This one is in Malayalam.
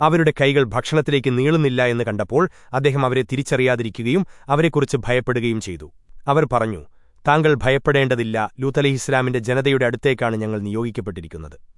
അവരുടെ കൈകൾ ഭക്ഷണത്തിലേക്ക് നീളുന്നില്ല എന്ന് കണ്ടപ്പോൾ അദ്ദേഹം അവരെ തിരിച്ചറിയാതിരിക്കുകയും അവരെക്കുറിച്ച് ഭയപ്പെടുകയും ചെയ്തു. അവർ പറഞ്ഞു താങ്കൾ ഭയപ്പെടേണ്ടതില്ല. ലൂത്തലഹിസ്ലാമിന്റെ ജനതയുടെ അടുത്തേക്കാണ് ഞങ്ങൾ നിയോഗിക്കപ്പെട്ടിരിക്കുന്നത്.